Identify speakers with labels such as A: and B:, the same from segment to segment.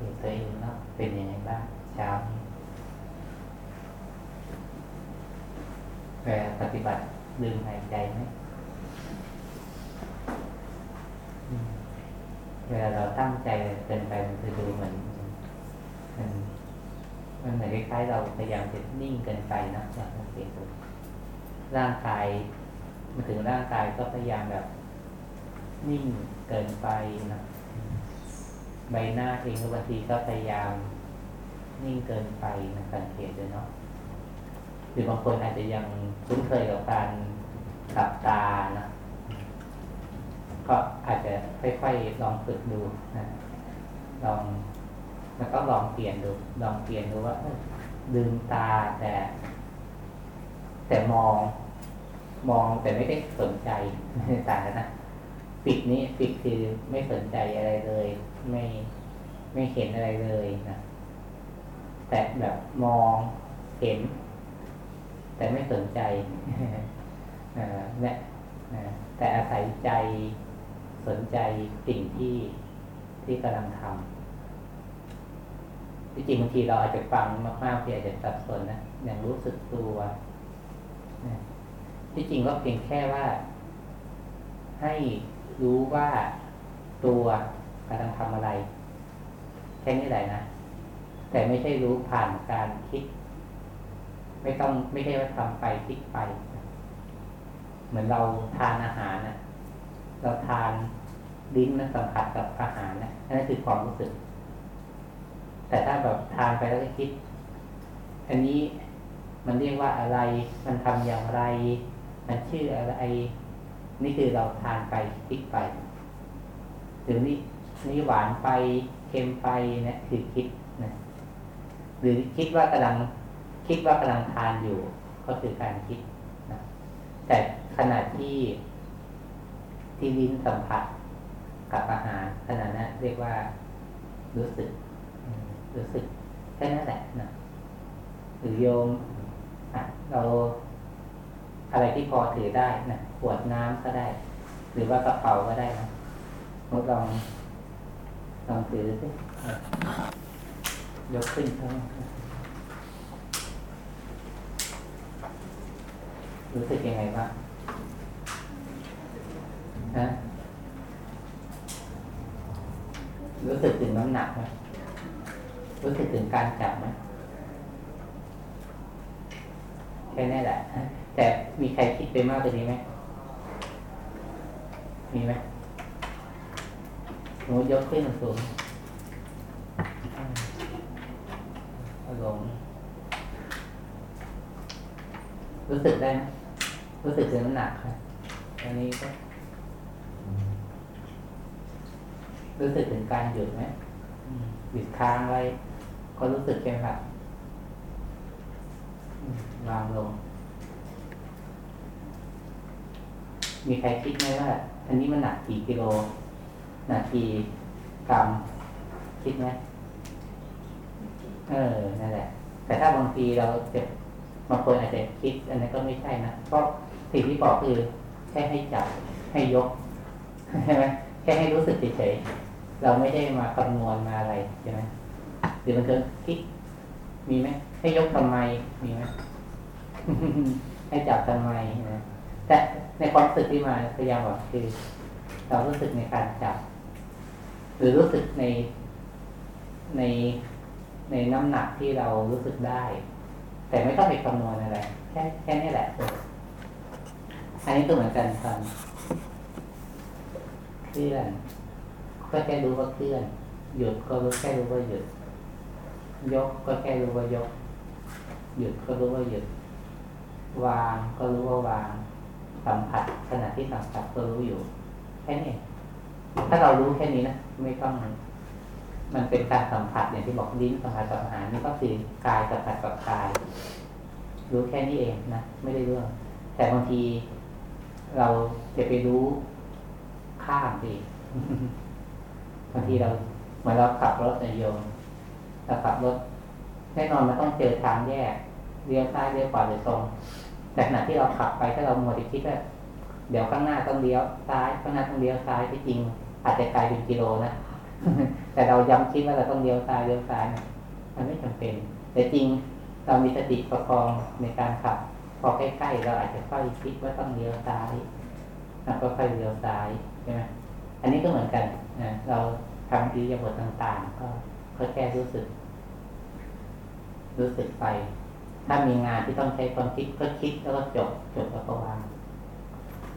A: เตัวเองเนาะเป็นยังไงบ้างเช้านี้เวลาปฏิบัติลืมหายใจไหมอืมเวลาเราตั้งใจเกินไปมันจะดูเหมือนมันมันเหมือนคล้ายๆเราพยายามจะนิ่งเกินไปนะอย่างสังเกตดูร่างกายมาถึงร่างกายก็พยายามแบบ นิ่งเกินไปนะ ใบหน้าเองบางทีก็พยายามนิ่งเกินไปนะสังเกตเลยเนาะหรือบางคนอาจจะยังคุ้นเคยกับการหลับตานะก็อาจจะค่อยๆลองฝึกดูนะลองแล้วก็ลองเปลี่ยนดูลองเปลี่ยนดูว่าเอ้ยลืมตาแต่ แต่มอง มองแต่ไม่ได้สนใจในตานะ ปิดนี้ปิดคือไม่สนใจอะไรเลย ไม่ไม่เห็นอะไรเลยนะแต่แบบมองเห็น แต่ไม่สนใจเนี่ยนะแต่อาศัยใจสนใจสิ่งที่ที่กำลังทำที่จริงบางทีเราอาจจะฟังมากๆที่อาจจะสับสนนะอย่างรู้สึกตัวที่จริงก็เพียงแค่ว่า ให้ รู้ว่าตัวกำลังทำอะไร แค่นี้แหละนะ แต่ไม่ใช่รู้ผ่านการคิด ไม่ต้องไม่ใช่ว่าทำไปคิดไป เหมือนเราทานอาหารนะเราทานลิ้นนสัมผัสกับอาหารนะนั่นคือความรู้สึก แต่ถ้าแบบทานไปแล้วก็คิด อันนี้มันเรียกว่าอะไร มันทำอย่างไร มันชื่ออะไร นี่คือเราทานไปคิดไปหรือนี่นี่หวานไปเค็มไปนะคือคิดนะหรือคิดว่ากำลังคิดว่ากำลังทานอยู่ ก็คือการคิดนะแต่ขณะที่ที่ลิ้นสัมผัสกับอาหารขณะนั้นเรียกว่ารู้สึก รู้สึกแค่นั้นแหละนะหรือโยมอะเรา อะไรที่พอถือได้นะขวดน้ำก็ได้ หรือว่ากระเป๋าก็ได้นะมดลองลองถือสิยกขึ้นข้างรู้สึกยังไงบ้างฮะรู้สึกถึงน้ำหนักไหมรู้สึกถึงการจับไหมแค่นี้แหละ แต่มีใครคิดไปมากกว่านี้ไหมมีไหมสมมติยกขึ้นสูงเอาลงรู้สึกได้ไหมรู้สึกถึงน้ำหนักครับอันนี้ก็ รู้สึกถึงการหยุดไหมอืมหยุดค้างไว้ ก็รู้สึกใช่ไหมครับอืมวางลง มีใครคิดไหมว่า อันนี้มันหนักกี่กิโลหนักกี่กรัมคิดไหมเออนั่นแหละ แต่ถ้าบางทีเราจะบางคนอาจจะคิด อันนั้นก็ไม่ใช่นะเพราะสิ่งที่บอกคือแค่ให้จับให้ยกใช่ไหมแค่ให้รู้สึกเฉยๆเราไม่ได้มาคำนวณมาอะไรใช่ไหมหรือบางคนคิดมีไหมให้ยกทำไมมีไหมให้จับทำไมนะ แต่ในความรู้สึกที่มาพยายามบอกคือ เรารู้สึกในการจับ หรือรู้สึกในในในน้ำหนักที่เรารู้สึกได้ แต่ไม่ต้องไปคำนวณอะไร แค่แค่นี้แหละอันนี้ก็เหมือนกันตอนเคลื่อนก็แค่รู้ว่าเคลื่อนหยุดก็รู้แค่รู้ว่าหยุด ยกก็แค่รู้ว่ายก หยุดก็รู้ว่าหยุด วางก็รู้ว่าวาง สัมผัสขณะที่สัมผัสก็รู้อยู่ แค่นี้ถ้าเรารู้แค่นี้นะไม่ต้อง มันเป็นการสัมผัสอย่างที่บอกลิ้นสัมผัสกับอาหารนี่ก็คือกายสัมผัสกับกาย รู้แค่นี้เองนะไม่ได้เรื่อง แต่บางทีเราจะไปรู้ข้ามดีบางทีเราเหมือนเราขับรถในโยมเราขับรถแน่นอนมันต้องเจอทางแยกเลี้ยวซ้ายเลี้ยวขวาหรือตรง แต่ขณะที่เราขับไปถ้าเราโมดิคิดว่าเดี๋ยวข้างหน้าต้องเลี้ยวซ้ายข้างหน้าต้องเลี้ยวซ้ายที่จริง อาจจะไกลเป็นกิโลนะแต่เราย้ำคิดว่าเราต้องเลี้ยวซ้ายเลี้ยวซ้ายนะมันไม่จำเป็น แต่จริงเรามีสติประคองในการขับ พอใกล้ๆเราอาจจะค่อยคิดว่าต้องเลี้ยวซ้ายแล้วก็ค่อยเลี้ยวซ้ายใช่ไหมอันนี้ก็เหมือนกันนะเราทำอิริยาบถต่างๆ ก็ก็แค่รู้สึก รู้สึกไป ถ้ามีงานที่ต้องใช้ความคิดก็คิดแล้วก็จบจบแล้วก็วาง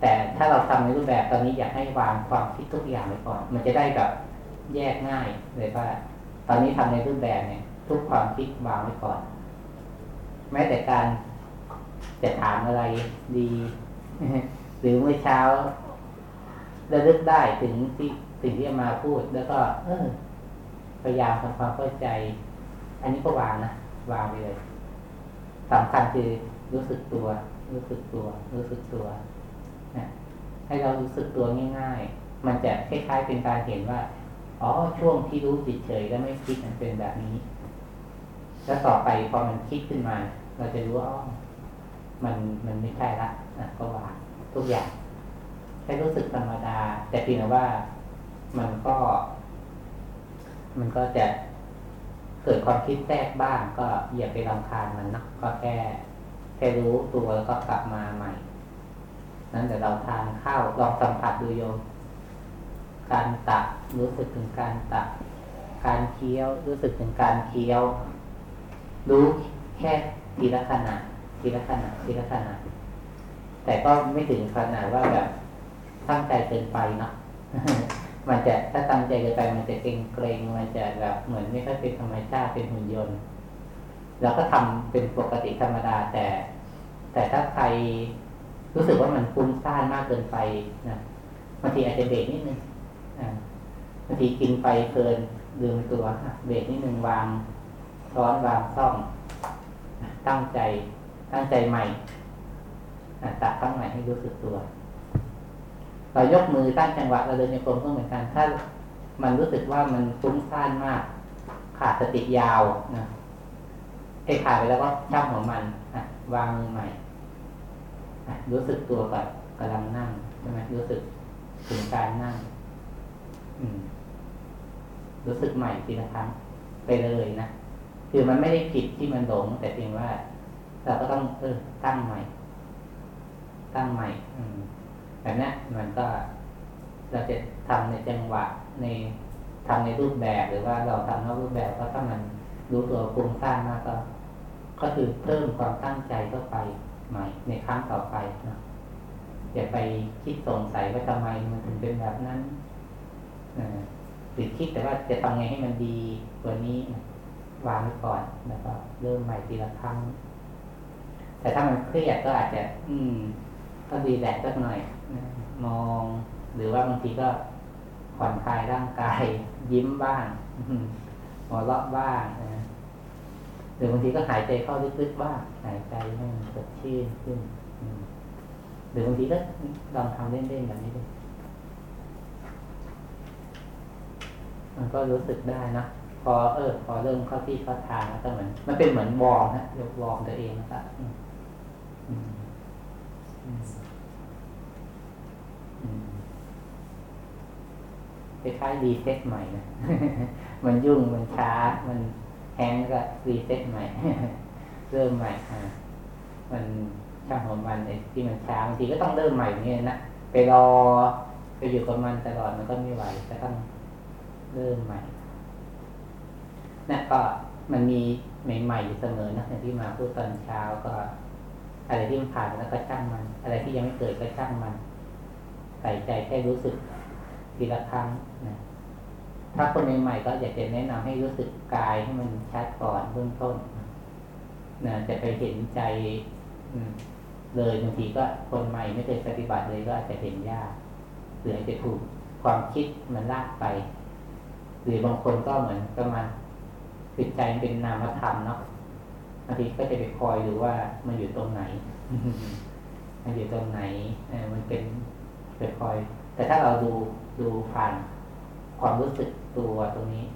A: แต่ถ้าเราทำในรูปแบบตอนนี้อยากให้วางความคิดทุกอย่างไว้ก่อน มันจะได้แบบแยกง่ายเลยว่า ตอนนี้ทำในรูปแบบเนี่ย ทุกความคิดวางไว้ก่อน แม้แต่การจะถามอะไรดี หรือเมื่อเช้าระลึกได้ถึงที่สิ่งที่จะมาพูดแล้วก็ เออพยายามทำความเข้าใจ อันนี้ก็วางนะวางไปเลย สำคัญคือรู้สึกตัว รู้สึกตัว รู้สึกตัวนะให้เรารู้สึกตัวง่าย ๆ มันจะคล้ายๆเป็นการเห็นว่า อ๋อช่วงที่รู้เฉยๆแล้วไม่คิดมันเป็นแบบนี้ แล้วต่อไปพอมันคิดขึ้นมา เราจะรู้ว่าอ๋อมันมันไม่ใช่ละนะก็วางทุกอย่างแค่รู้สึกธรรมดา แต่เพียงว่ามันก็ มันก็จะ เกิดความคิดแทรกบ้างก็อย่าไปรำคาญมันนะก็แค่แค่รู้ตัวแล้วก็กลับมาใหม่ นั้นเดี๋ยวเราทานข้าวลองสัมผัสดูโยม การตักรู้สึกถึงการตัก การเคี้ยวรู้สึกถึงการเคี้ยว รู้แค่ทีละขณะทีละขณะทีละขณะแต่ก็ไม่ถึงขนาดว่าแบบตั้งใจเกินไปเนาะ มันจะถ้าตั้งใจเกินไปมันจะเกรงเกรงมันจะแบบเหมือนไม่ค่อยเป็นธรรมชาติเป็นหุ่นยนต์เราก็ทำเป็นปกติธรรมดาแต่ แต่ถ้าใครรู้สึกว่ามันฟุ้งซ่านมากเกินไปนะบางทีอาจจะเบรกนิดนึงบางทีกินไปเพลินลืมตัวเบรกนิดนึงวางร้อนวางซ่อมตั้งใจตั้งใจใหม่ตัดตั้งใหม่ให้รู้สึกตัว เรายกมือตั้งจังหวะเราเดินในกรมก็เหมือนกัน ถ้ามันรู้สึกว่ามันฟุ้งซ่านมาก ขาดสติยาวนะเทขาดไปแล้วก็ช่างของมันวางมือใหม่รู้สึกตัวก่อนกำลังนั่งใช่ไหมรู้สึกถึงการนั่ง อืม รู้สึกใหม่ทีละครั้งไปเลยนะคือมันไม่ได้ผิดที่มันหลง แต่เพียงว่า เราก็ต้องเออตั้งใหม่ ตั้งใหม่ อืม แบบนี้มันก็เราจะทำในจังหวะในทำในรูปแบบหรือว่าเราทำนอกรูปแบบก็ถ้ามันรู้ตัวปรุงสร้างมากก็ ก็คือเพิ่มความตั้งใจเข้าไปใหม่ในครั้งต่อไปนะอย่าไปคิดสงสัยว่าทำไมมันถึงเป็นแบบนั้นหรือคิดแต่ว่าจะทำไงให้มันดีกว่านี้วางไว้ก่อนแล้วก็เริ่มใหม่ทีละครั้ง แต่ถ้ามันเครียดก็อาจจะ อืม ก็ดีแลกสักหน่อย มอง หรือว่าบางทีก็ผ่อนคลายร่างกาย ยิ้มบ้างหัวเราะบ้างนะหรือบางทีก็หายใจเข้าลึกๆบ้างหายใจให้มันสดชื่นขึ้นหรือบางทีก็ลองทำเล่นๆแบบนี้ดูมันก็รู้สึกได้นะพอเออ พอเริ่มเข้าที่เข้าทางแล้วก็เหมือน มันเป็นเหมือนวอร์มนะยกวอร์มตัวเองนะครับ คล้ายๆ reset ใหม่นะมันยุ่งมันช้า มัน hang ก็ reset ใหม่ เริ่มใหม่อ่ามันช่างของมันไอ้ที่มันช้าบางทีก็ต้องเริ่มใหม่เนี่ยนะไปรอไปอยู่กับมันตลอดมันก็ไม่ไหวก็ต้องเริ่มใหม่นะก็มันมีใหม่ๆอยู่เสมอนะอย่างที่มาพูดตอนเช้าก็ อะไรที่มันผ่านแล้วก็ช่างมัน อะไรที่ยังไม่เกิดก็ช่างมันใส่ใจแค่รู้สึก ทีละครั้งนะถ้าคนใหม่ๆก็อยากจะแนะนำให้รู้สึกกายให้มันชัดก่อนเบื้องต้นนะจะไปเห็นใจเลยบางทีก็คนใหม่ไม่เคยปฏิบัติเลยก็อาจจะเห็นยากหรืออาจจะถูกความคิดมันลากไป หรือบางคนก็เหมือนประมาณจิตใจเป็นนามธรรมเนาะบางทีก็จะไปคอยดูว่ามันอยู่ตรงไหน มันอยู่ตรงไหนมันเป็นไปคอย แต่ถ้าเราดูดูผ่านความรู้สึกตัวตรงนี้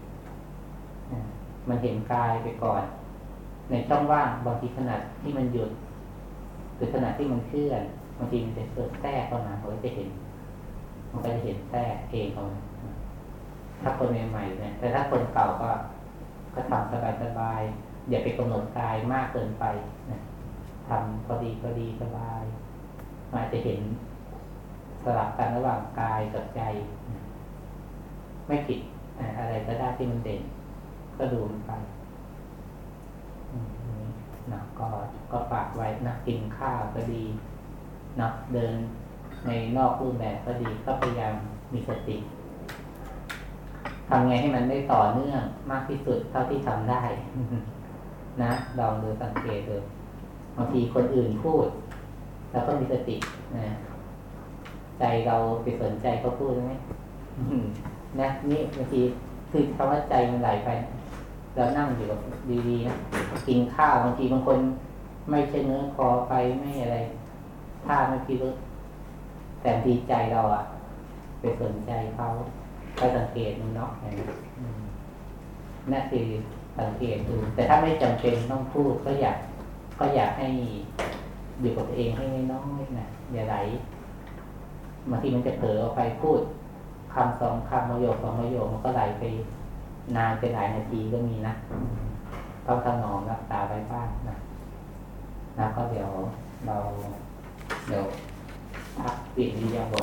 A: มันเห็นกายไปก่อน ในช่องว่างบางทีขนาดที่มันหยุดหรือขนาดที่มันเคลื่อนบางทีมันจะเกิดแทรกเข้ามาเราจะเห็น มันก็จะเห็นแทรกเองเข้ามาถ้าคนใหม่ๆเนี่ยแต่ถ้าคนเก่าก็ก็ทำสบายๆอย่าไปกำหนดกายมากเกินไปนะทำพอดีพอดีสบายมันอาจจะเห็น สลับกันระหว่างกายกับใจ ไม่ผิดอะไรก็ได้ที่มันเด่น ก็ดูมันไปนะก็ก็ฝากไว้นะกินข้าวก็ดีนะเดินในนอกรูปแบบก็ดีก็พยายามมีสติทำไงให้มันได้ต่อเนื่องมากที่สุดเท่าที่ทำได้ นะลองดูสังเกตดูบางทีคนอื่นพูด แล้วก็มีสตินะ ใจเราไปสนใจเขาพูดไหมอืมนะนี่บางทีคือคำว่าใจมันไหลไป เรานั่งอยู่กับดีๆนะกินข้าวบางทีบางคนไม่ใช่เนื้อคอไปไม่อะไรท่าไม่พิรุษแต่บางทีใจเราอะไปสนใจเขาไปสังเกตมันเนาะอย่างนี้อืมนั่นคือสังเกตดู แต่ถ้าไม่จำเป็นต้องพูดก็อยากก็อยากให้อยู่กับตัวเองให้น้อยๆนะอย่าไหล บางทีมันจะเผลอออกไปพูดคำสองคำประโยคสองประโยคมันก็ไหลไปนานเป็นหลายนาทีก็มีนะต้องถนอมรักษาไว้บ้างนะนะก็เดี๋ยวเราเดี๋ยวพักเปลี่ยนวิทยาบท